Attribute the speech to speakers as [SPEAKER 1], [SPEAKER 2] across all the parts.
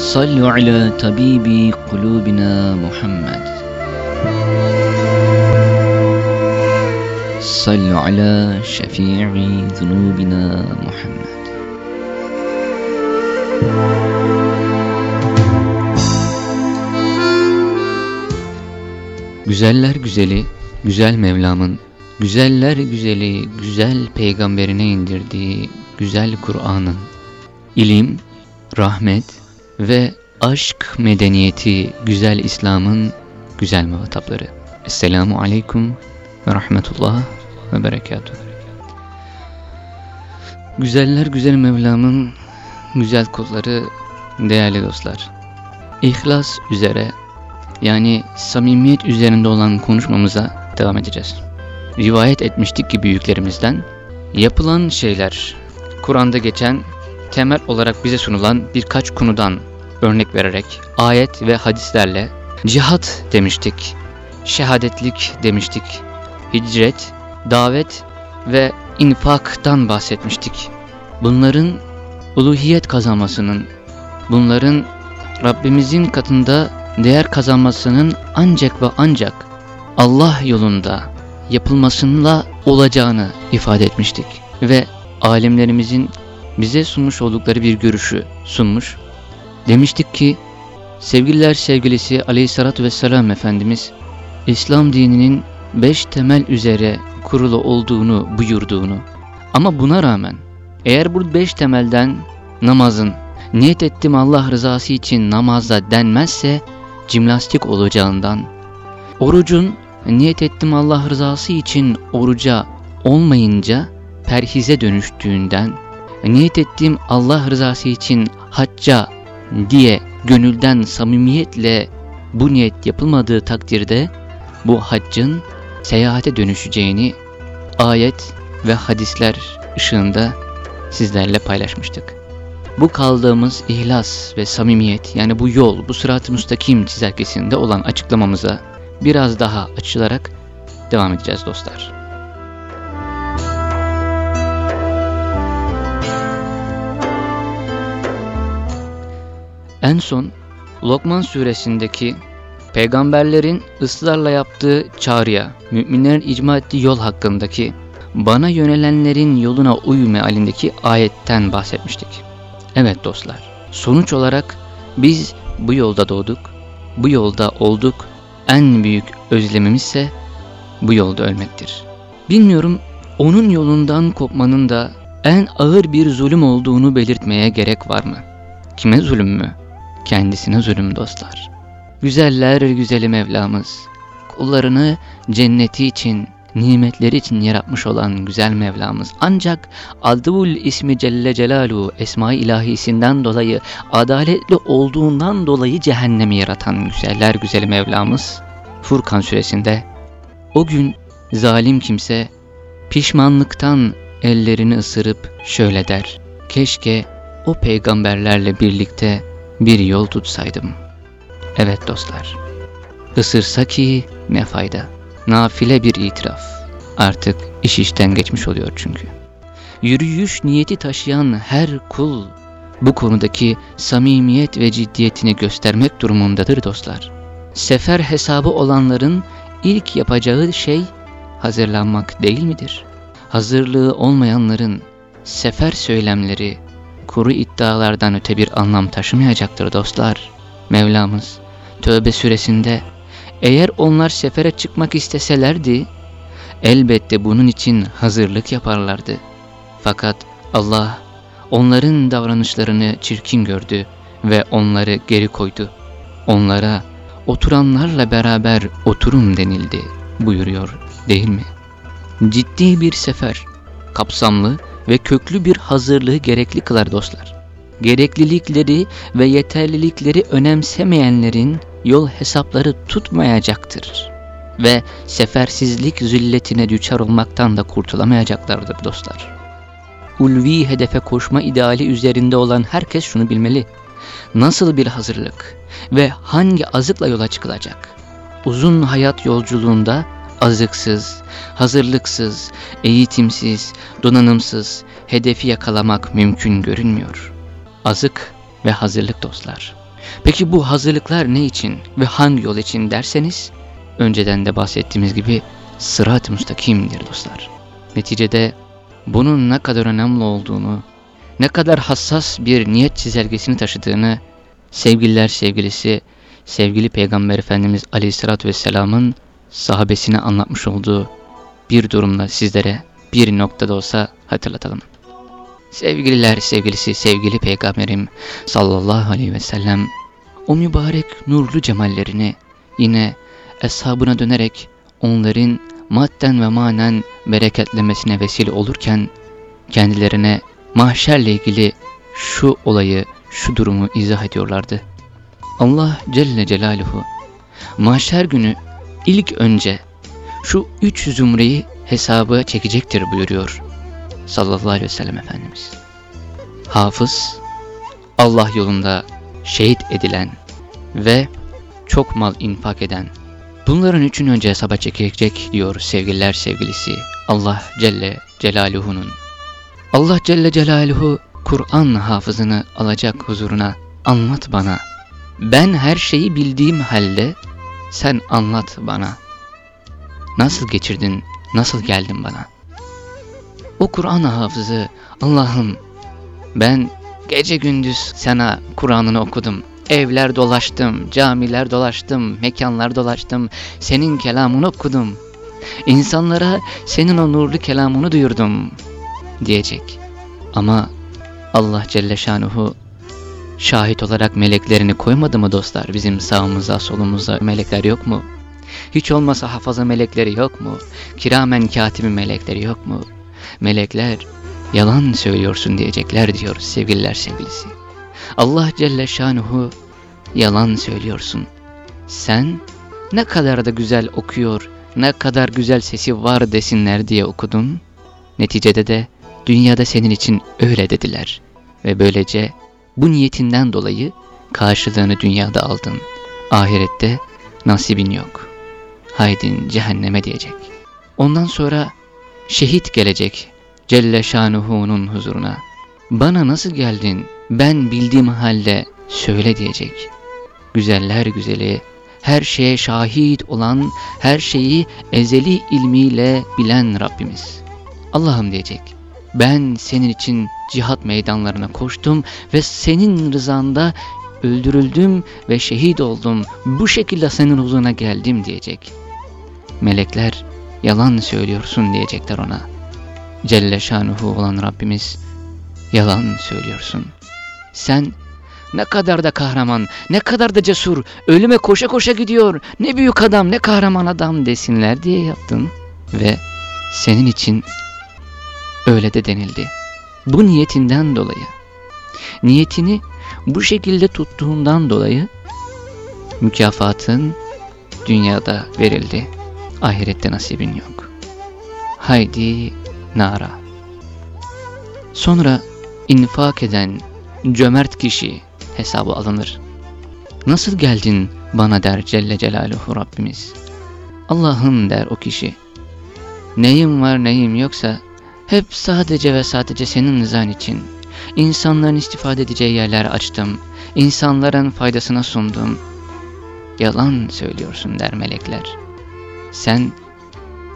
[SPEAKER 1] صلوا على طبيب قلوبنا محمد صلوا على شفيع ذنوبنا محمد Güzeller güzeli, güzel Mevlam'ın, güzeller güzeli, güzel peygamberine indirdiği güzel Kur'an'ın, ilim, rahmet ve aşk medeniyeti güzel İslam'ın güzel muhatapları. Esselamu Aleyküm ve Rahmetullah ve Berekatuhu. Güzeller güzel Mevlam'ın güzel kulları, değerli dostlar. İhlas üzere yani samimiyet üzerinde olan konuşmamıza devam edeceğiz. Rivayet etmiştik ki büyüklerimizden yapılan şeyler Kur'an'da geçen temel olarak bize sunulan birkaç konudan örnek vererek ayet ve hadislerle cihat demiştik, şehadetlik demiştik, hicret, davet ve infaktan bahsetmiştik. Bunların uluhiyet kazanmasının, bunların Rabbimizin katında değer kazanmasının ancak ve ancak Allah yolunda yapılmasıyla olacağını ifade etmiştik. Ve alimlerimizin bize sunmuş oldukları bir görüşü sunmuş. Demiştik ki sevgililer sevgilisi aleyhissalatü vesselam Efendimiz İslam dininin beş temel üzere kurulu olduğunu buyurduğunu. Ama buna rağmen eğer bu beş temelden namazın niyet ettim Allah rızası için namazda denmezse cimnastik olacağından, orucun niyet ettim Allah rızası için oruca olmayınca perhize dönüştüğünden, niyet ettiğim Allah rızası için hacca diye gönülden samimiyetle bu niyet yapılmadığı takdirde bu haccın seyahate dönüşeceğini ayet ve hadisler ışığında sizlerle paylaşmıştık. Bu kaldığımız ihlas ve samimiyet yani bu yol, bu sırat-ı müstakim çizelgesinde olan açıklamamıza biraz daha açılarak devam edeceğiz dostlar. En son Lokman suresindeki peygamberlerin ısrarla yaptığı çağrıya, müminlerin icma ettiği yol hakkındaki bana yönelenlerin yoluna uy mealindeki ayetten bahsetmiştik. Evet dostlar, sonuç olarak biz bu yolda doğduk, bu yolda olduk, en büyük özlemimizse bu yolda ölmektir. Bilmiyorum onun yolundan kopmanın da en ağır bir zulüm olduğunu belirtmeye gerek var mı? Kime zulüm mü? Kendisine zulüm dostlar. Güzeller güzeli Mevlamız, kullarını cenneti için, nimetleri için yaratmış olan güzel Mevlamız. Ancak Advul ismi Celle Celaluhu esma ilahisinden dolayı, adaletli olduğundan dolayı cehennemi yaratan güzeller güzeli Mevlamız Furkan suresinde o gün zalim kimse pişmanlıktan ellerini ısırıp şöyle der. Keşke o peygamberlerle birlikte bir yol tutsaydım. Evet dostlar, ısırsa ki ne fayda nafile bir itiraf. Artık iş işten geçmiş oluyor çünkü. Yürüyüş niyeti taşıyan her kul bu konudaki samimiyet ve ciddiyetini göstermek durumundadır dostlar. Sefer hesabı olanların ilk yapacağı şey hazırlanmak değil midir? Hazırlığı olmayanların sefer söylemleri kuru iddialardan öte bir anlam taşımayacaktır dostlar. Mevlamız Tövbe suresinde eğer onlar sefere çıkmak isteselerdi, elbette bunun için hazırlık yaparlardı. Fakat Allah onların davranışlarını çirkin gördü ve onları geri koydu. Onlara oturanlarla beraber oturun denildi buyuruyor değil mi? Ciddi bir sefer, kapsamlı ve köklü bir hazırlığı gerekli kılar dostlar. gereklilikleri ve yeterlilikleri önemsemeyenlerin yol hesapları tutmayacaktır. Ve sefersizlik zilletine düçar olmaktan da kurtulamayacaklardır dostlar. Ulvi hedefe koşma ideali üzerinde olan herkes şunu bilmeli. Nasıl bir hazırlık ve hangi azıkla yola çıkılacak? Uzun hayat yolculuğunda azıksız, hazırlıksız, eğitimsiz, donanımsız hedefi yakalamak mümkün görünmüyor. Azık ve hazırlık dostlar. Peki bu hazırlıklar ne için ve hangi yol için derseniz, önceden de bahsettiğimiz gibi sırat-ı müstakimdir dostlar. Neticede bunun ne kadar önemli olduğunu, ne kadar hassas bir niyet çizelgesini taşıdığını sevgililer sevgilisi, sevgili Peygamber Efendimiz Aleyhisselatü Vesselam'ın sahabesine anlatmış olduğu bir durumla sizlere bir noktada olsa hatırlatalım. Sevgililer sevgilisi sevgili peygamberim sallallahu aleyhi ve sellem o mübarek nurlu cemallerini yine eshabına dönerek onların madden ve manen bereketlemesine vesile olurken kendilerine mahşerle ilgili şu olayı, şu durumu izah ediyorlardı. Allah Celle Celaluhu mahşer günü ilk önce şu üç zümreyi hesabı çekecektir buyuruyor sallallahu aleyhi ve sellem Efendimiz. Hafız, Allah yolunda şehit edilen ve çok mal infak eden. Bunların üçün önce hesaba çekilecek diyor sevgililer sevgilisi Allah Celle Celaluhu'nun. Allah Celle Celaluhu Kur'an hafızını alacak huzuruna anlat bana. Ben her şeyi bildiğim halde sen anlat bana. Nasıl geçirdin, nasıl geldin bana? O Kur'an hafızı Allah'ım ben gece gündüz sana Kur'an'ını okudum. Evler dolaştım, camiler dolaştım, mekanlar dolaştım. Senin kelamını okudum. İnsanlara senin o nurlu kelamını duyurdum diyecek. Ama Allah Celle Şanuhu şahit olarak meleklerini koymadı mı dostlar? Bizim sağımızda solumuzda melekler yok mu? Hiç olmasa hafaza melekleri yok mu? Kiramen katibi melekleri yok mu? Melekler yalan söylüyorsun diyecekler diyor sevgililer sevgilisi. Allah Celle Şanuhu yalan söylüyorsun. Sen ne kadar da güzel okuyor, ne kadar güzel sesi var desinler diye okudun. Neticede de dünyada senin için öyle dediler. Ve böylece bu niyetinden dolayı karşılığını dünyada aldın. Ahirette nasibin yok. Haydin cehenneme diyecek. Ondan sonra şehit gelecek Celle Şanuhu'nun huzuruna. Bana nasıl geldin ben bildiğim halde söyle diyecek. Güzeller güzeli, her şeye şahit olan, her şeyi ezeli ilmiyle bilen Rabbimiz. Allah'ım diyecek. Ben senin için cihat meydanlarına koştum ve senin rızanda öldürüldüm ve şehit oldum. Bu şekilde senin huzuruna geldim diyecek. Melekler yalan söylüyorsun diyecekler ona. Celle şanuhu olan Rabbimiz yalan söylüyorsun. Sen ne kadar da kahraman, ne kadar da cesur, ölüme koşa koşa gidiyor, ne büyük adam, ne kahraman adam desinler diye yaptın. Ve senin için öyle de denildi. Bu niyetinden dolayı, niyetini bu şekilde tuttuğundan dolayı mükafatın dünyada verildi. Ahirette nasibin yok. Haydi nara. Sonra infak eden cömert kişi hesabı alınır. Nasıl geldin bana der Celle Celaluhu Rabbimiz. Allah'ım der o kişi. Neyim var neyim yoksa hep sadece ve sadece senin rızan için. İnsanların istifade edeceği yerler açtım. İnsanların faydasına sundum. Yalan söylüyorsun der melekler. Sen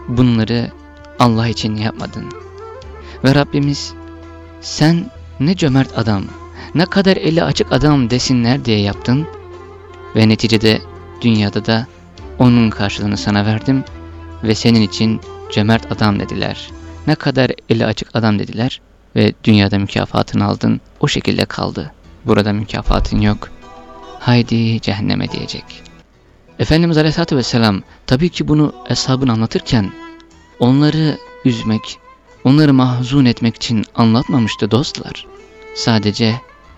[SPEAKER 1] bunları Allah için yapmadın. Ve Rabbimiz sen ne cömert adam, ne kadar eli açık adam desinler diye yaptın ve neticede dünyada da onun karşılığını sana verdim ve senin için cömert adam dediler. Ne kadar eli açık adam dediler ve dünyada mükafatını aldın o şekilde kaldı. Burada mükafatın yok. Haydi cehenneme diyecek. Efendimiz Aleyhisselatü Vesselam tabii ki bunu eshabını anlatırken onları üzmek, onları mahzun etmek için anlatmamıştı dostlar. Sadece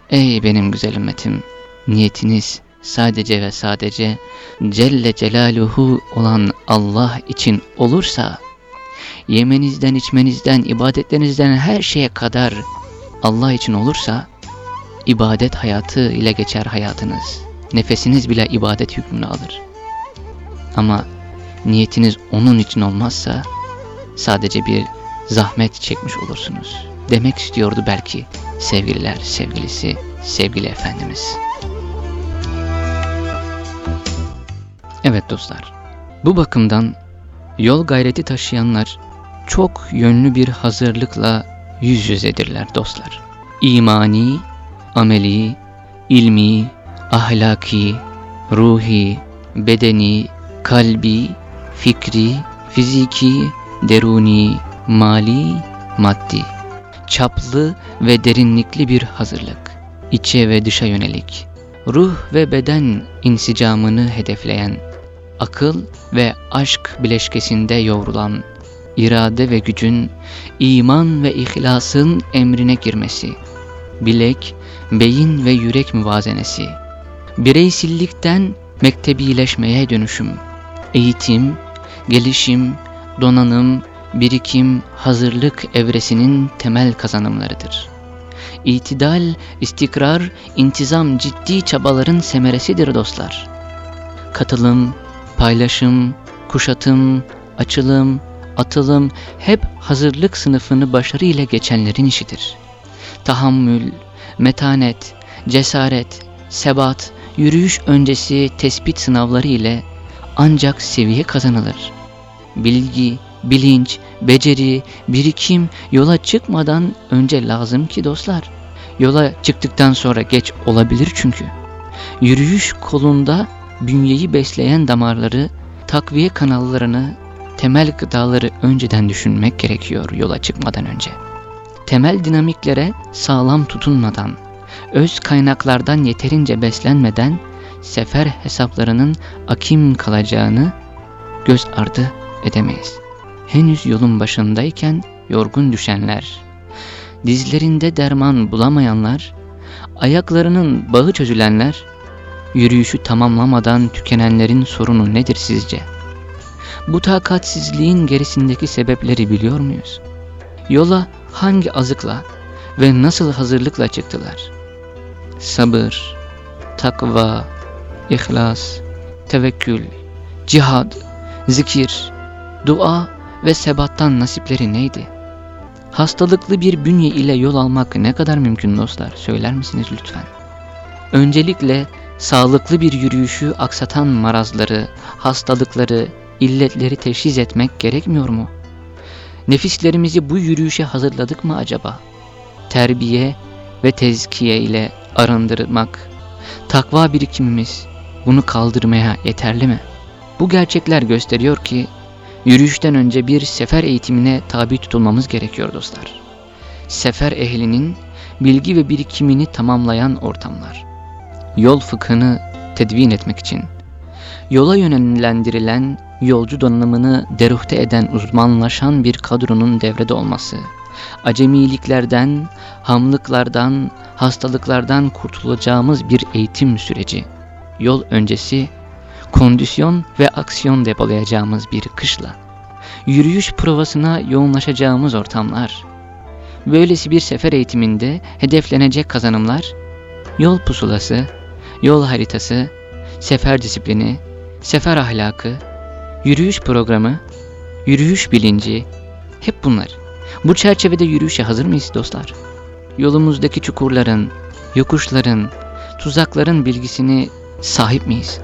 [SPEAKER 1] Ey benim güzel ümmetim, niyetiniz sadece ve sadece Celle Celaluhu olan Allah için olursa, yemenizden, içmenizden, ibadetlerinizden her şeye kadar Allah için olursa, ibadet hayatı ile geçer hayatınız. Nefesiniz bile ibadet hükmünü alır. Ama niyetiniz onun için olmazsa, sadece bir zahmet çekmiş olursunuz. Demek istiyordu belki sevgililer sevgilisi, sevgili Efendimiz. Evet dostlar, bu bakımdan yol gayreti taşıyanlar çok yönlü bir hazırlıkla yüz yüzedirler dostlar. İmani, ameli, ilmi, ahlaki, ruhi, bedeni, kalbi, fikri, fiziki, deruni, mali, maddi. Çaplı ve derinlikli bir hazırlık. içe ve dışa yönelik. Ruh ve beden insicamını hedefleyen, akıl ve aşk bileşkesinde yovrulan, irade ve gücün, iman ve ihlasın emrine girmesi, bilek, beyin ve yürek müvazenesi, bireysillikten mektebileşmeye dönüşüm, eğitim, gelişim, donanım, birikim, hazırlık evresinin temel kazanımlarıdır. İtidal, istikrar, intizam ciddi çabaların semeresidir dostlar. Katılım, paylaşım, kuşatım, açılım, atılım hep hazırlık sınıfını başarıyla geçenlerin işidir. Tahammül, metanet, cesaret, sebat, yürüyüş öncesi tespit sınavları ile ancak seviye kazanılır. Bilgi, bilinç, beceri, birikim yola çıkmadan önce lazım ki dostlar. Yola çıktıktan sonra geç olabilir çünkü. Yürüyüş kolunda bünyeyi besleyen damarları, takviye kanallarını, temel gıdaları önceden düşünmek gerekiyor yola çıkmadan önce. Temel dinamiklere sağlam tutunmadan, öz kaynaklardan yeterince beslenmeden sefer hesaplarının akim kalacağını göz ardı edemeyiz. Henüz yolun başındayken yorgun düşenler, dizlerinde derman bulamayanlar, ayaklarının bağı çözülenler, yürüyüşü tamamlamadan tükenenlerin sorunu nedir sizce? Bu takatsizliğin gerisindeki sebepleri biliyor muyuz? Yola hangi azıkla ve nasıl hazırlıkla çıktılar? Sabır, takva, ihlas, tevekkül, cihad, zikir, dua ve sebattan nasipleri neydi? Hastalıklı bir bünye ile yol almak ne kadar mümkün dostlar söyler misiniz lütfen? Öncelikle sağlıklı bir yürüyüşü aksatan marazları, hastalıkları, illetleri teşhis etmek gerekmiyor mu? Nefislerimizi bu yürüyüşe hazırladık mı acaba? Terbiye ve tezkiye ile arındırmak, takva birikimimiz bunu kaldırmaya yeterli mi? Bu gerçekler gösteriyor ki Yürüyüşten önce bir sefer eğitimine tabi tutulmamız gerekiyor dostlar. Sefer ehlinin bilgi ve birikimini tamamlayan ortamlar. Yol fıkhını tedvin etmek için. Yola yönlendirilen yolcu donanımını deruhte eden uzmanlaşan bir kadronun devrede olması. Acemiliklerden, hamlıklardan, hastalıklardan kurtulacağımız bir eğitim süreci. Yol öncesi kondisyon ve aksiyon depolayacağımız bir kışla, yürüyüş provasına yoğunlaşacağımız ortamlar, böylesi bir sefer eğitiminde hedeflenecek kazanımlar, yol pusulası, yol haritası, sefer disiplini, sefer ahlakı, yürüyüş programı, yürüyüş bilinci, hep bunlar. Bu çerçevede yürüyüşe hazır mıyız dostlar? Yolumuzdaki çukurların, yokuşların, tuzakların bilgisini sahip miyiz?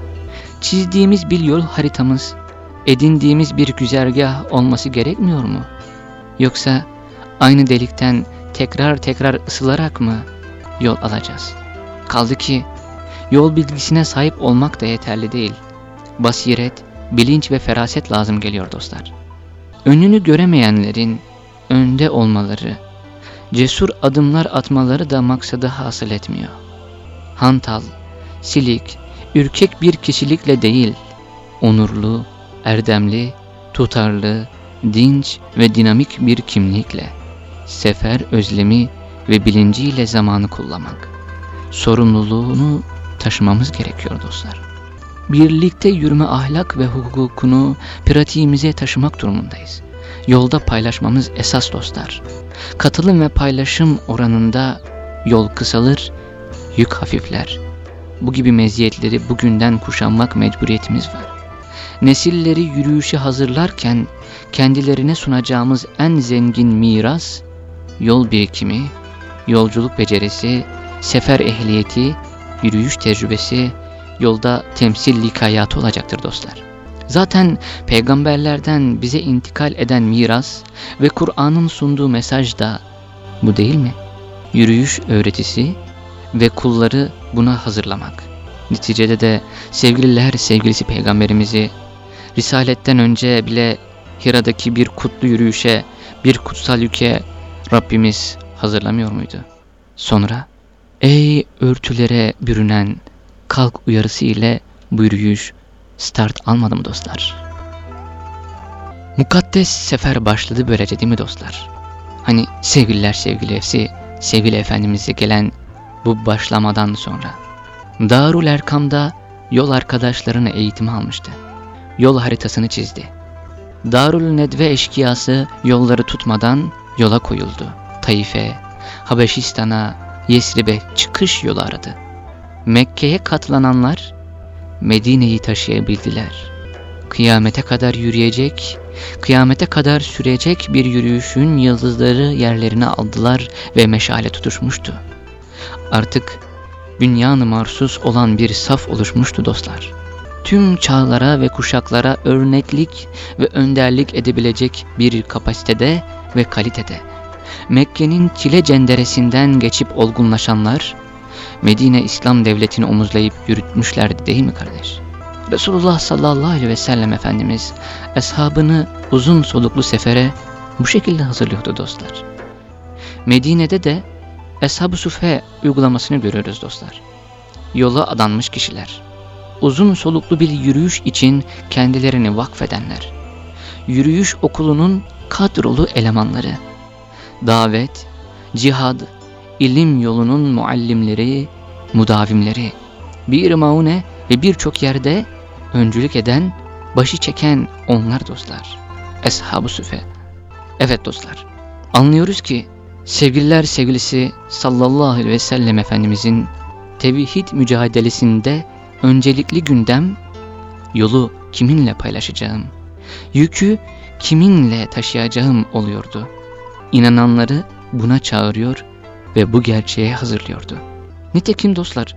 [SPEAKER 1] çizdiğimiz bir yol haritamız, edindiğimiz bir güzergah olması gerekmiyor mu? Yoksa aynı delikten tekrar tekrar ısılarak mı yol alacağız? Kaldı ki yol bilgisine sahip olmak da yeterli değil. Basiret, bilinç ve feraset lazım geliyor dostlar. Önünü göremeyenlerin önde olmaları, cesur adımlar atmaları da maksadı hasıl etmiyor. Hantal, silik, ürkek bir kişilikle değil, onurlu, erdemli, tutarlı, dinç ve dinamik bir kimlikle, sefer özlemi ve bilinciyle zamanı kullanmak. sorumluluğunu taşımamız gerekiyor dostlar. Birlikte yürüme ahlak ve hukukunu pratiğimize taşımak durumundayız. Yolda paylaşmamız esas dostlar. Katılım ve paylaşım oranında yol kısalır, yük hafifler. Bu gibi meziyetleri bugünden kuşanmak mecburiyetimiz var. Nesilleri yürüyüşe hazırlarken kendilerine sunacağımız en zengin miras, yol birikimi, yolculuk becerisi, sefer ehliyeti, yürüyüş tecrübesi, yolda temsillik hayatı olacaktır dostlar. Zaten peygamberlerden bize intikal eden miras ve Kur'an'ın sunduğu mesaj da bu değil mi? Yürüyüş öğretisi ve kulları buna hazırlamak. Neticede de sevgililer sevgilisi peygamberimizi Risaletten önce bile Hira'daki bir kutlu yürüyüşe, bir kutsal yüke Rabbimiz hazırlamıyor muydu? Sonra ey örtülere bürünen kalk uyarısı ile bu yürüyüş start almadı mı dostlar? Mukaddes sefer başladı böylece değil mi dostlar? Hani sevgililer sevgilisi, sevgili Efendimiz'e gelen bu başlamadan sonra. Darul Erkam'da yol arkadaşlarını eğitimi almıştı. Yol haritasını çizdi. Darul Nedve eşkıyası yolları tutmadan yola koyuldu. Taif'e, Habeşistan'a, Yesrib'e çıkış yolu aradı. Mekke'ye katlananlar Medine'yi taşıyabildiler. Kıyamete kadar yürüyecek, kıyamete kadar sürecek bir yürüyüşün yıldızları yerlerine aldılar ve meşale tutuşmuştu. Artık bünyan-ı marsus olan bir saf oluşmuştu dostlar. Tüm çağlara ve kuşaklara örneklik ve önderlik edebilecek bir kapasitede ve kalitede. Mekke'nin çile cenderesinden geçip olgunlaşanlar, Medine İslam devletini omuzlayıp yürütmüşlerdi değil mi kardeş? Resulullah sallallahu aleyhi ve sellem Efendimiz eshabını uzun soluklu sefere bu şekilde hazırlıyordu dostlar. Medine'de de Eshab-ı Sufe uygulamasını görüyoruz dostlar. Yola adanmış kişiler. Uzun soluklu bir yürüyüş için kendilerini vakfedenler. Yürüyüş okulunun kadrolu elemanları. Davet, cihad, ilim yolunun muallimleri, mudavimleri. Bir maune ve birçok yerde öncülük eden, başı çeken onlar dostlar. Eshab-ı Süfe. Evet dostlar, anlıyoruz ki sevgililer sevgilisi sallallahu aleyhi ve sellem Efendimizin tevhid mücadelesinde öncelikli gündem yolu kiminle paylaşacağım, yükü kiminle taşıyacağım oluyordu. İnananları buna çağırıyor ve bu gerçeğe hazırlıyordu. Nitekim dostlar,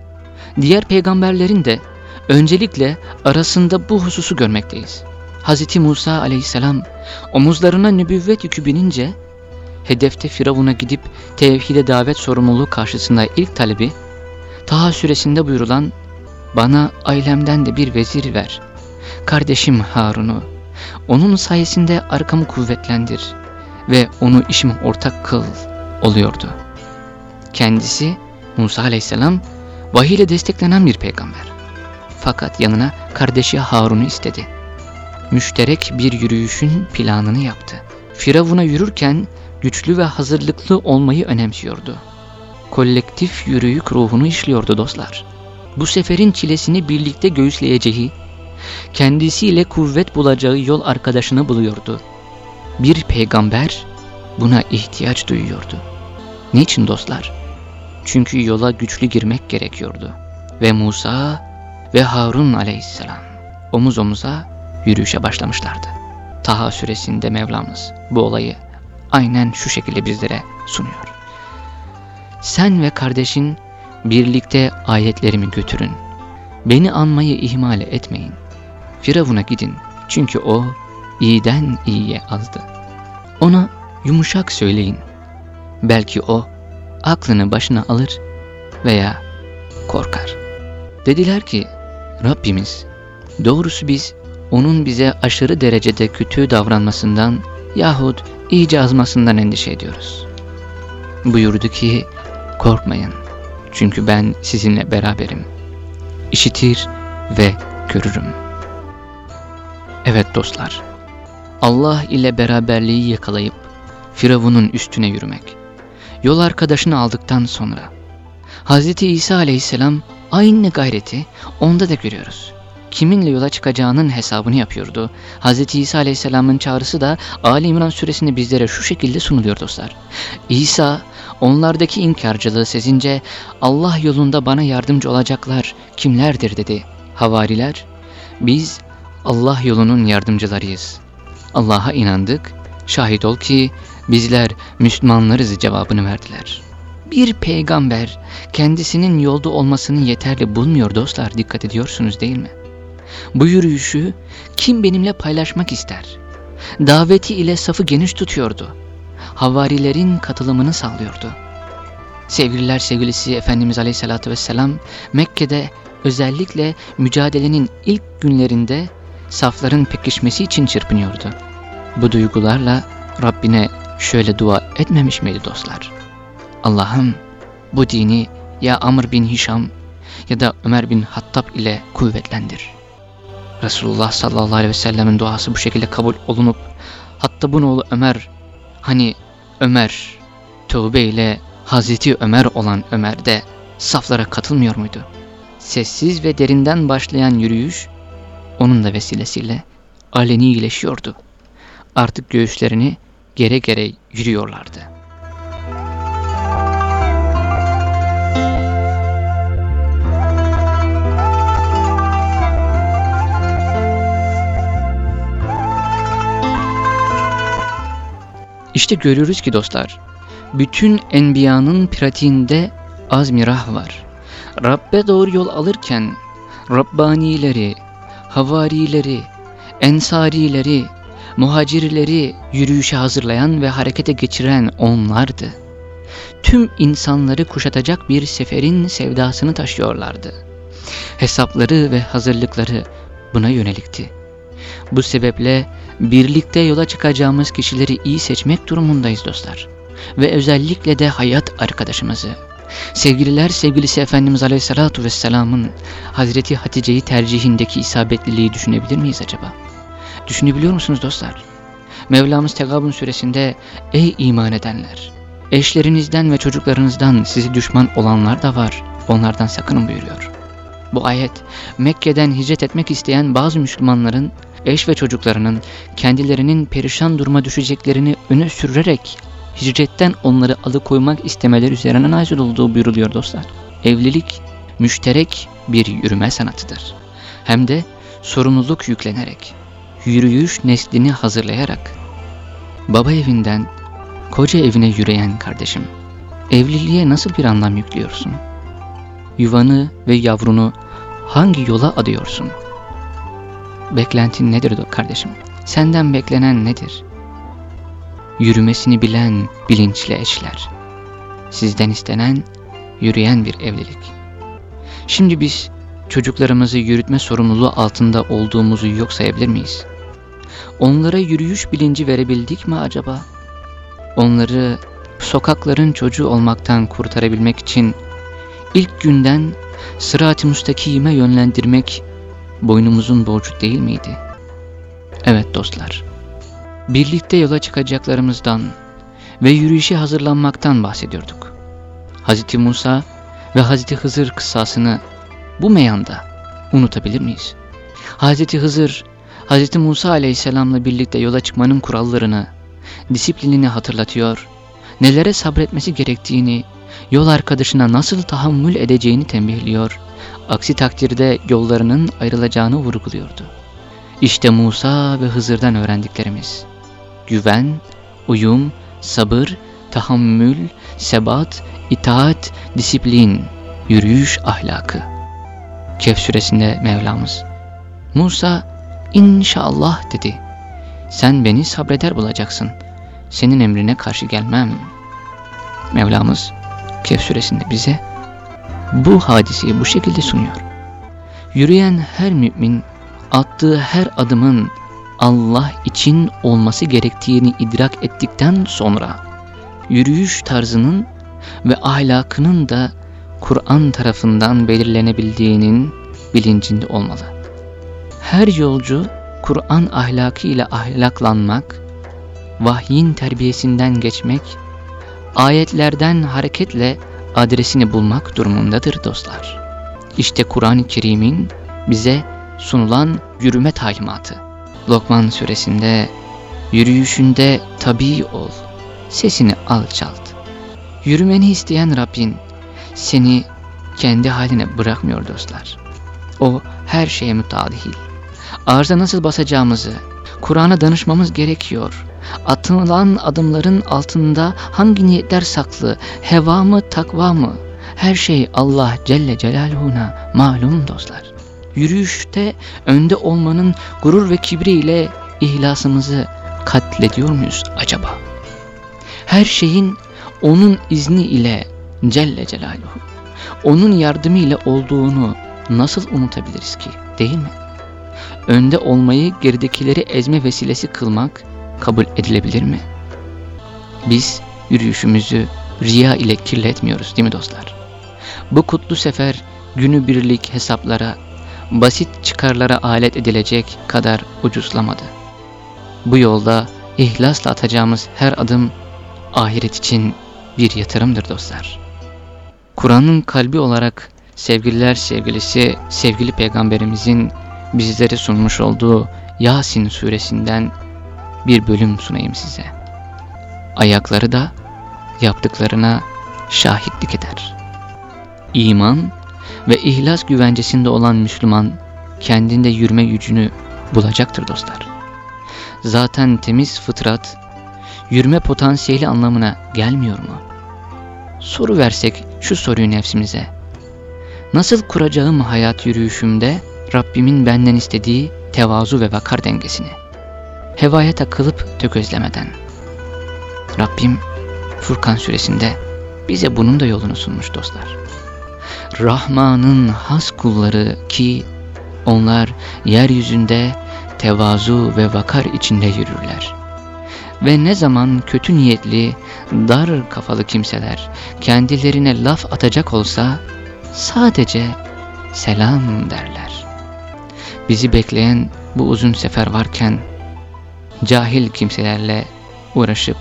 [SPEAKER 1] diğer peygamberlerin de öncelikle arasında bu hususu görmekteyiz. Hz. Musa aleyhisselam omuzlarına nübüvvet yükü binince, hedefte Firavun'a gidip tevhide davet sorumluluğu karşısında ilk talebi, Taha süresinde buyurulan, bana ailemden de bir vezir ver, kardeşim Harun'u, onun sayesinde arkamı kuvvetlendir ve onu işime ortak kıl oluyordu. Kendisi Musa aleyhisselam vahiy ile desteklenen bir peygamber. Fakat yanına kardeşi Harun'u istedi. Müşterek bir yürüyüşün planını yaptı. Firavun'a yürürken güçlü ve hazırlıklı olmayı önemsiyordu. Kolektif yürüyük ruhunu işliyordu dostlar. Bu seferin çilesini birlikte göğüsleyeceği, kendisiyle kuvvet bulacağı yol arkadaşını buluyordu. Bir peygamber buna ihtiyaç duyuyordu. Niçin dostlar? Çünkü yola güçlü girmek gerekiyordu. Ve Musa ve Harun aleyhisselam omuz omuza yürüyüşe başlamışlardı. Taha süresinde Mevlamız bu olayı aynen şu şekilde bizlere sunuyor. Sen ve kardeşin birlikte ayetlerimi götürün. Beni anmayı ihmal etmeyin. Firavun'a gidin çünkü o iyiden iyiye azdı. Ona yumuşak söyleyin. Belki o aklını başına alır veya korkar. Dediler ki Rabbimiz doğrusu biz onun bize aşırı derecede kötü davranmasından yahut iyice azmasından endişe ediyoruz. Buyurdu ki korkmayın çünkü ben sizinle beraberim. İşitir ve görürüm. Evet dostlar, Allah ile beraberliği yakalayıp Firavun'un üstüne yürümek. Yol arkadaşını aldıktan sonra Hz. İsa aleyhisselam aynı gayreti onda da görüyoruz. Kiminle yola çıkacağının hesabını yapıyordu. Hz. İsa aleyhisselamın çağrısı da Ali İmran suresinde bizlere şu şekilde sunuluyor dostlar. İsa onlardaki inkarcılığı sezince Allah yolunda bana yardımcı olacaklar kimlerdir dedi. Havariler biz Allah yolunun yardımcılarıyız. Allah'a inandık, şahit ol ki bizler Müslümanlarız cevabını verdiler. Bir peygamber kendisinin yolda olmasını yeterli bulmuyor dostlar dikkat ediyorsunuz değil mi? Bu yürüyüşü kim benimle paylaşmak ister? Daveti ile safı geniş tutuyordu. Havarilerin katılımını sağlıyordu. Sevgililer sevgilisi Efendimiz Aleyhisselatü Vesselam Mekke'de özellikle mücadelenin ilk günlerinde safların pekişmesi için çırpınıyordu. Bu duygularla Rabbine şöyle dua etmemiş miydi dostlar? Allah'ım bu dini ya Amr bin Hişam ya da Ömer bin Hattab ile kuvvetlendir. Resulullah sallallahu aleyhi ve sellemin duası bu şekilde kabul olunup Hattab'ın oğlu Ömer hani Ömer tövbe ile Hazreti Ömer olan Ömer de saflara katılmıyor muydu? Sessiz ve derinden başlayan yürüyüş onun da vesilesiyle alenileşiyordu. Artık göğüslerini gere gere yürüyorlardı. İşte görüyoruz ki dostlar, bütün enbiyanın pratiğinde azmirah var. Rabbe doğru yol alırken Rabbanileri, havarileri, ensarileri, muhacirleri yürüyüşe hazırlayan ve harekete geçiren onlardı. Tüm insanları kuşatacak bir seferin sevdasını taşıyorlardı. Hesapları ve hazırlıkları buna yönelikti. Bu sebeple birlikte yola çıkacağımız kişileri iyi seçmek durumundayız dostlar. Ve özellikle de hayat arkadaşımızı. Sevgililer sevgilisi Efendimiz Aleyhisselatü Vesselam'ın Hazreti Hatice'yi tercihindeki isabetliliği düşünebilir miyiz acaba? Düşünebiliyor musunuz dostlar? Mevlamız Tegabun suresinde Ey iman edenler! Eşlerinizden ve çocuklarınızdan sizi düşman olanlar da var. Onlardan sakının buyuruyor. Bu ayet Mekke'den hicret etmek isteyen bazı Müslümanların eş ve çocuklarının kendilerinin perişan duruma düşeceklerini öne sürerek hicretten onları alıkoymak istemeleri üzerine nazil olduğu buyuruluyor dostlar. Evlilik müşterek bir yürüme sanatıdır. Hem de sorumluluk yüklenerek, yürüyüş neslini hazırlayarak. Baba evinden koca evine yürüyen kardeşim, evliliğe nasıl bir anlam yüklüyorsun? Yuvanı ve yavrunu hangi yola adıyorsun? Beklentin nedir kardeşim? Senden beklenen nedir? Yürümesini bilen bilinçli eşler. Sizden istenen yürüyen bir evlilik. Şimdi biz çocuklarımızı yürütme sorumluluğu altında olduğumuzu yok sayabilir miyiz? Onlara yürüyüş bilinci verebildik mi acaba? Onları sokakların çocuğu olmaktan kurtarabilmek için ilk günden sırat-ı müstakime yönlendirmek boynumuzun borcu değil miydi? Evet dostlar, birlikte yola çıkacaklarımızdan ve yürüyüşe hazırlanmaktan bahsediyorduk. Hz. Musa ve Hz. Hızır kıssasını bu meyanda unutabilir miyiz? Hz. Hızır, Hz. Musa aleyhisselamla birlikte yola çıkmanın kurallarını, disiplinini hatırlatıyor, nelere sabretmesi gerektiğini, yol arkadaşına nasıl tahammül edeceğini tembihliyor, aksi takdirde yollarının ayrılacağını vurguluyordu. İşte Musa ve Hızır'dan öğrendiklerimiz. Güven, uyum, sabır, tahammül, sebat, itaat, disiplin, yürüyüş ahlakı. Kehf suresinde Mevlamız. Musa inşallah dedi. Sen beni sabreder bulacaksın. Senin emrine karşı gelmem. Mevlamız Kehf suresinde bize bu hadiseyi bu şekilde sunuyor. Yürüyen her mümin attığı her adımın Allah için olması gerektiğini idrak ettikten sonra yürüyüş tarzının ve ahlakının da Kur'an tarafından belirlenebildiğinin bilincinde olmalı. Her yolcu Kur'an ahlakı ile ahlaklanmak, vahyin terbiyesinden geçmek, ayetlerden hareketle adresini bulmak durumundadır dostlar. İşte Kur'an-ı Kerim'in bize sunulan yürüme talimatı. Lokman suresinde yürüyüşünde tabii ol, sesini alçalt. Yürümeni isteyen Rabbin seni kendi haline bırakmıyor dostlar. O her şeye mütadihil. Arıza nasıl basacağımızı, Kur'an'a danışmamız gerekiyor. Atılan adımların altında hangi niyetler saklı, heva mı, takva mı? Her şey Allah Celle Celaluhu'na malum dostlar. Yürüyüşte önde olmanın gurur ve kibriyle ihlasımızı katlediyor muyuz acaba? Her şeyin onun izni ile Celle Celaluhu, onun yardımıyla olduğunu nasıl unutabiliriz ki değil mi? Önde olmayı geridekileri ezme vesilesi kılmak kabul edilebilir mi? Biz yürüyüşümüzü riya ile kirletmiyoruz değil mi dostlar? Bu kutlu sefer günü birlik hesaplara, basit çıkarlara alet edilecek kadar ucuzlamadı. Bu yolda ihlasla atacağımız her adım ahiret için bir yatırımdır dostlar. Kur'an'ın kalbi olarak sevgililer sevgilisi sevgili peygamberimizin bizlere sunmuş olduğu Yasin suresinden bir bölüm sunayım size. Ayakları da yaptıklarına şahitlik eder. İman ve ihlas güvencesinde olan Müslüman kendinde yürüme gücünü bulacaktır dostlar. Zaten temiz fıtrat yürüme potansiyeli anlamına gelmiyor mu? Soru versek şu soruyu nefsimize. Nasıl kuracağım hayat yürüyüşümde Rabbimin benden istediği tevazu ve vakar dengesini? Hevaya takılıp tökezlemeden. Rabbim Furkan suresinde bize bunun da yolunu sunmuş dostlar. Rahman'ın has kulları ki onlar yeryüzünde tevazu ve vakar içinde yürürler. Ve ne zaman kötü niyetli, dar kafalı kimseler kendilerine laf atacak olsa sadece selam derler. Bizi bekleyen bu uzun sefer varken cahil kimselerle uğraşıp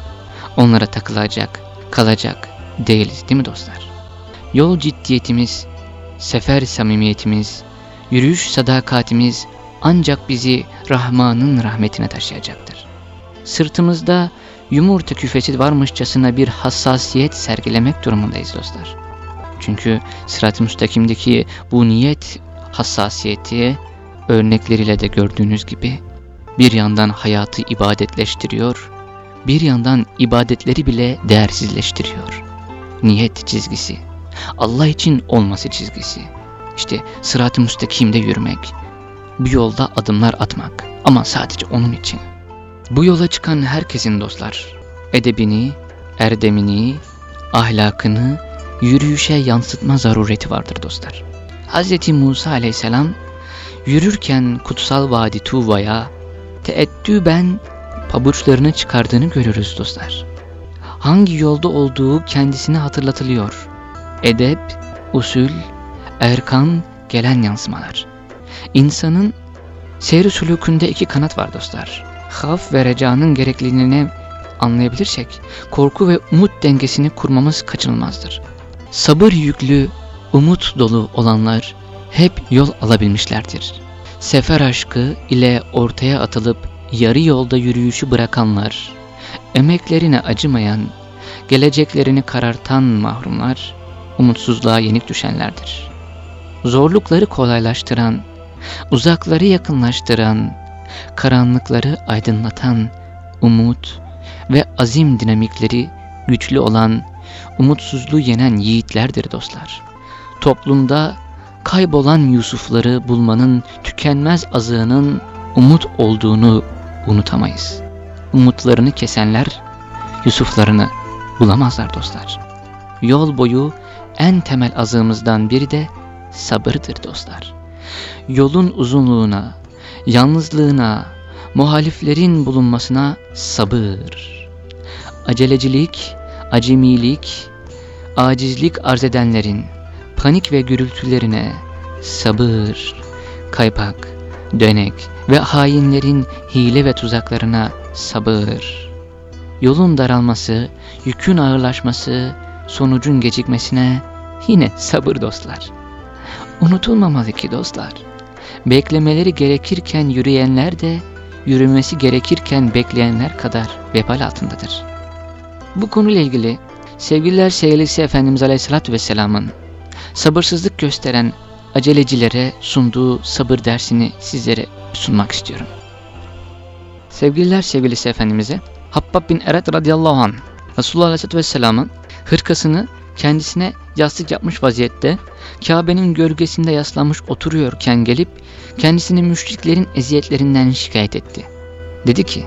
[SPEAKER 1] onlara takılacak, kalacak değiliz değil mi dostlar? Yol ciddiyetimiz, sefer samimiyetimiz, yürüyüş sadakatimiz ancak bizi Rahman'ın rahmetine taşıyacaktır. Sırtımızda yumurta küfesi varmışçasına bir hassasiyet sergilemek durumundayız dostlar. Çünkü sırat-ı müstakimdeki bu niyet hassasiyeti örnekleriyle de gördüğünüz gibi bir yandan hayatı ibadetleştiriyor, bir yandan ibadetleri bile değersizleştiriyor. Niyet çizgisi, Allah için olması çizgisi. İşte sırat-ı müstakimde yürümek, bu yolda adımlar atmak ama sadece onun için. Bu yola çıkan herkesin dostlar, edebini, erdemini, ahlakını yürüyüşe yansıtma zarureti vardır dostlar. Hz. Musa aleyhisselam yürürken kutsal vadi Tuva'ya teeddüben pabuçlarını çıkardığını görürüz dostlar. Hangi yolda olduğu kendisine hatırlatılıyor. Edep, usul, erkan, gelen yansımalar. İnsanın seyri sulukünde iki kanat var dostlar. Haf ve recanın gerekliliğini anlayabilirsek, korku ve umut dengesini kurmamız kaçınılmazdır. Sabır yüklü, umut dolu olanlar hep yol alabilmişlerdir. Sefer aşkı ile ortaya atılıp yarı yolda yürüyüşü bırakanlar, emeklerine acımayan, geleceklerini karartan mahrumlar, umutsuzluğa yenik düşenlerdir. Zorlukları kolaylaştıran, uzakları yakınlaştıran, karanlıkları aydınlatan, umut ve azim dinamikleri güçlü olan, umutsuzluğu yenen yiğitlerdir dostlar. Toplumda kaybolan Yusufları bulmanın tükenmez azığının umut olduğunu unutamayız. Umutlarını kesenler Yusuflarını bulamazlar dostlar. Yol boyu en temel azığımızdan biri de sabırdır dostlar. Yolun uzunluğuna, yalnızlığına, muhaliflerin bulunmasına sabır. Acelecilik, acemilik, acizlik arz edenlerin panik ve gürültülerine sabır, kaypak, dönek ve hainlerin hile ve tuzaklarına sabır. Yolun daralması, yükün ağırlaşması, sonucun gecikmesine yine sabır dostlar. Unutulmamalı ki dostlar. Beklemeleri gerekirken yürüyenler de yürümesi gerekirken bekleyenler kadar vebal altındadır. Bu konuyla ilgili sevgililer sevgilisi Efendimiz Aleyhisselatü Vesselam'ın sabırsızlık gösteren acelecilere sunduğu sabır dersini sizlere sunmak istiyorum. Sevgililer sevgilisi Efendimiz'e Habbab bin Eret radıyallahu anh Resulullah Aleyhisselatü Vesselam'ın hırkasını kendisine yastık yapmış vaziyette Kabe'nin gölgesinde yaslanmış oturuyorken gelip kendisini müşriklerin eziyetlerinden şikayet etti. Dedi ki,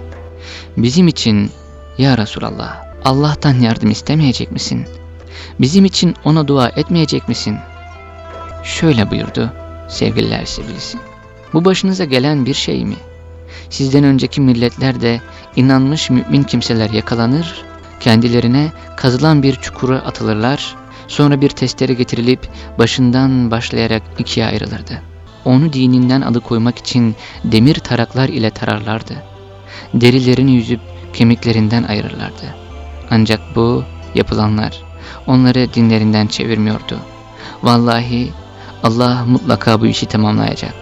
[SPEAKER 1] bizim için ya Resulallah Allah'tan yardım istemeyecek misin? Bizim için ona dua etmeyecek misin? Şöyle buyurdu sevgililer sevgilisi. Bu başınıza gelen bir şey mi? Sizden önceki milletler de inanmış mümin kimseler yakalanır, kendilerine kazılan bir çukura atılırlar, sonra bir testere getirilip başından başlayarak ikiye ayrılırdı. Onu dininden alıkoymak için demir taraklar ile tararlardı. Derilerini yüzüp kemiklerinden ayırırlardı. Ancak bu yapılanlar onları dinlerinden çevirmiyordu. Vallahi Allah mutlaka bu işi tamamlayacak.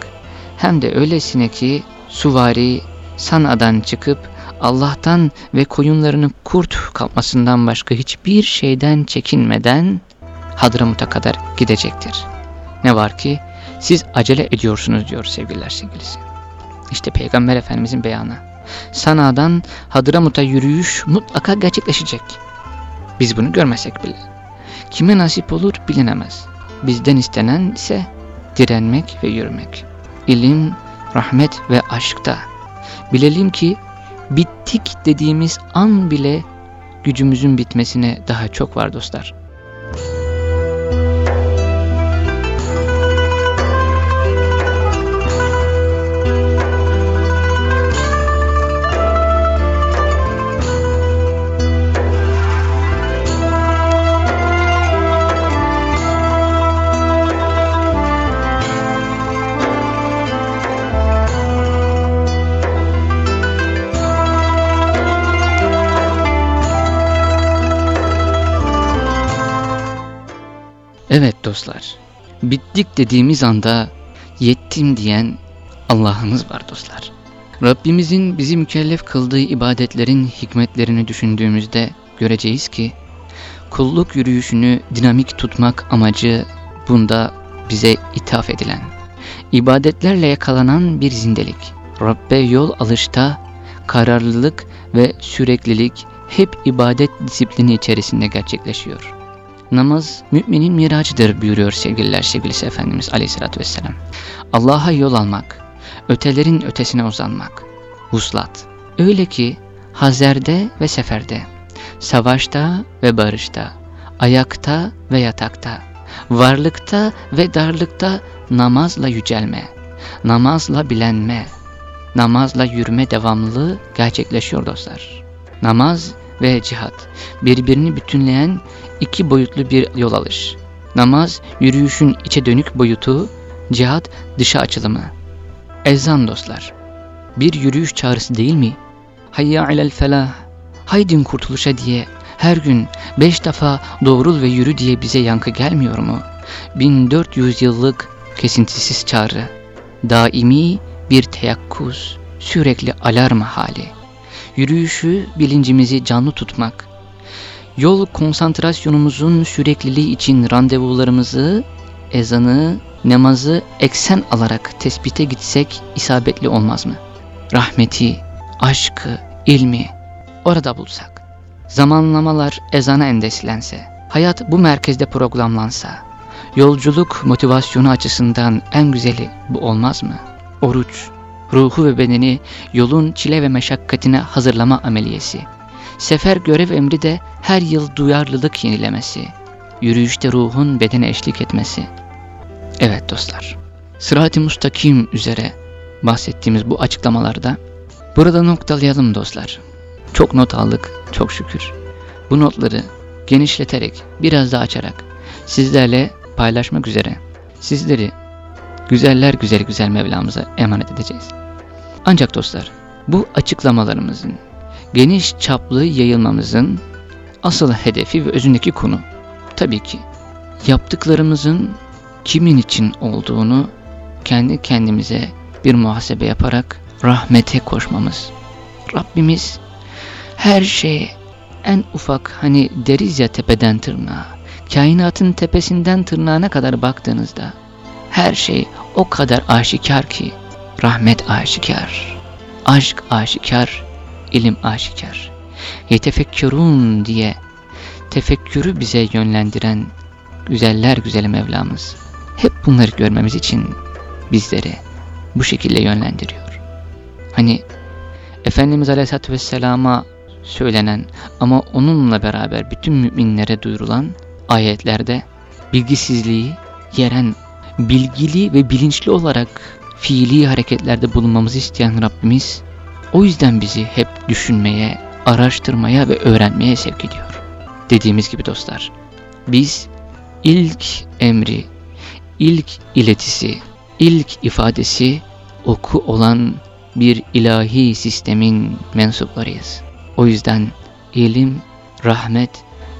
[SPEAKER 1] Hem de öylesine ki suvari Sana'dan çıkıp Allah'tan ve koyunlarının kurt kapmasından başka hiçbir şeyden çekinmeden Hadramut'a kadar gidecektir. Ne var ki siz acele ediyorsunuz diyor sevgililer sevgilisi. İşte Peygamber Efendimizin beyanı. Sana'dan Hadramut'a yürüyüş mutlaka gerçekleşecek. Biz bunu görmesek bile. Kime nasip olur bilinemez. Bizden istenen ise direnmek ve yürümek. İlim, rahmet ve aşkta. Bilelim ki bittik dediğimiz an bile gücümüzün bitmesine daha çok var dostlar. Dostlar, bittik dediğimiz anda yettim diyen Allah'ımız var dostlar. Rabbimizin bizi mükellef kıldığı ibadetlerin hikmetlerini düşündüğümüzde göreceğiz ki, kulluk yürüyüşünü dinamik tutmak amacı bunda bize ithaf edilen, ibadetlerle yakalanan bir zindelik. Rabbe yol alışta kararlılık ve süreklilik hep ibadet disiplini içerisinde gerçekleşiyor. Namaz müminin miracıdır buyuruyor sevgililer sevgilisi Efendimiz aleyhissalatü vesselam. Allah'a yol almak, ötelerin ötesine uzanmak, huslat. Öyle ki hazerde ve seferde, savaşta ve barışta, ayakta ve yatakta, varlıkta ve darlıkta namazla yücelme, namazla bilenme, namazla yürüme devamlılığı gerçekleşiyor dostlar. Namaz ve cihat birbirini bütünleyen iki boyutlu bir yol alış. Namaz, yürüyüşün içe dönük boyutu, cihat, dışa açılımı. Ezan dostlar, bir yürüyüş çağrısı değil mi? Hayya alel felah, haydin kurtuluşa diye her gün beş defa doğrul ve yürü diye bize yankı gelmiyor mu? 1400 yıllık kesintisiz çağrı, daimi bir teyakkuz, sürekli alarm hali. Yürüyüşü bilincimizi canlı tutmak, Yol konsantrasyonumuzun sürekliliği için randevularımızı, ezanı, namazı eksen alarak tespite gitsek isabetli olmaz mı? Rahmeti, aşkı, ilmi orada bulsak. Zamanlamalar ezana endeslense, hayat bu merkezde programlansa, yolculuk motivasyonu açısından en güzeli bu olmaz mı? Oruç, ruhu ve bedeni yolun çile ve meşakkatine hazırlama ameliyesi. Sefer görev emri de her yıl duyarlılık yenilemesi, yürüyüşte ruhun bedene eşlik etmesi. Evet dostlar, sırat-ı mustakim üzere bahsettiğimiz bu açıklamalarda burada noktalayalım dostlar. Çok not aldık, çok şükür. Bu notları genişleterek, biraz daha açarak sizlerle paylaşmak üzere sizleri güzeller güzel güzel Mevlamıza emanet edeceğiz. Ancak dostlar, bu açıklamalarımızın geniş çaplı yayılmamızın asıl hedefi ve özündeki konu tabii ki yaptıklarımızın kimin için olduğunu kendi kendimize bir muhasebe yaparak rahmete koşmamız. Rabbimiz her şeye en ufak hani deriz ya tepeden tırnağa, kainatın tepesinden tırnağına kadar baktığınızda her şey o kadar aşikar ki rahmet aşikar, aşk aşikar, ilim aşikar. Yetefekkürün diye tefekkürü bize yönlendiren güzeller güzeli Mevlamız hep bunları görmemiz için bizleri bu şekilde yönlendiriyor. Hani Efendimiz Aleyhisselatü Vesselam'a söylenen ama onunla beraber bütün müminlere duyurulan ayetlerde bilgisizliği yeren, bilgili ve bilinçli olarak fiili hareketlerde bulunmamızı isteyen Rabbimiz o yüzden bizi hep düşünmeye, araştırmaya ve öğrenmeye sevk ediyor. Dediğimiz gibi dostlar, biz ilk emri, ilk iletisi, ilk ifadesi oku olan bir ilahi sistemin mensuplarıyız. O yüzden ilim, rahmet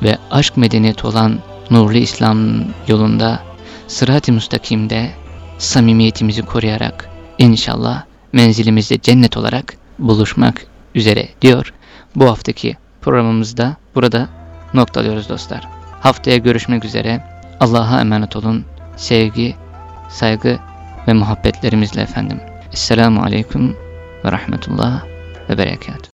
[SPEAKER 1] ve aşk medeniyeti olan nurlu İslam yolunda sırat-ı müstakimde samimiyetimizi koruyarak inşallah menzilimizde cennet olarak buluşmak üzere diyor. Bu haftaki programımızda burada noktalıyoruz dostlar. Haftaya görüşmek üzere. Allah'a emanet olun. Sevgi, saygı ve muhabbetlerimizle efendim. Esselamu Aleyküm ve Rahmetullah ve Berekatuhu.